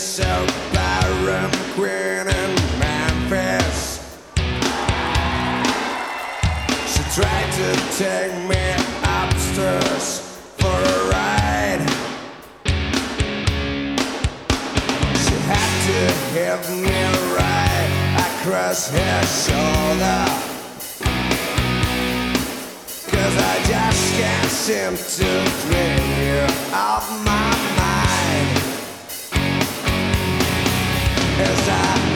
yourself Byron Queen in Memphis. She tried to take me upstairs for a ride. She had to have me right across her shoulder. Cause I just can't seem to clean you out my As I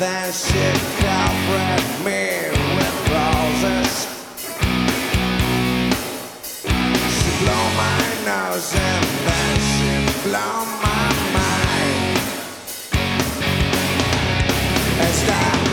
then she covered me with roses. She blew my nose and then she blew my mind. It's that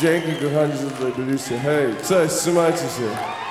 Dzięki kochani za tutaj byliście. Hej, cześć, trzymajcie się.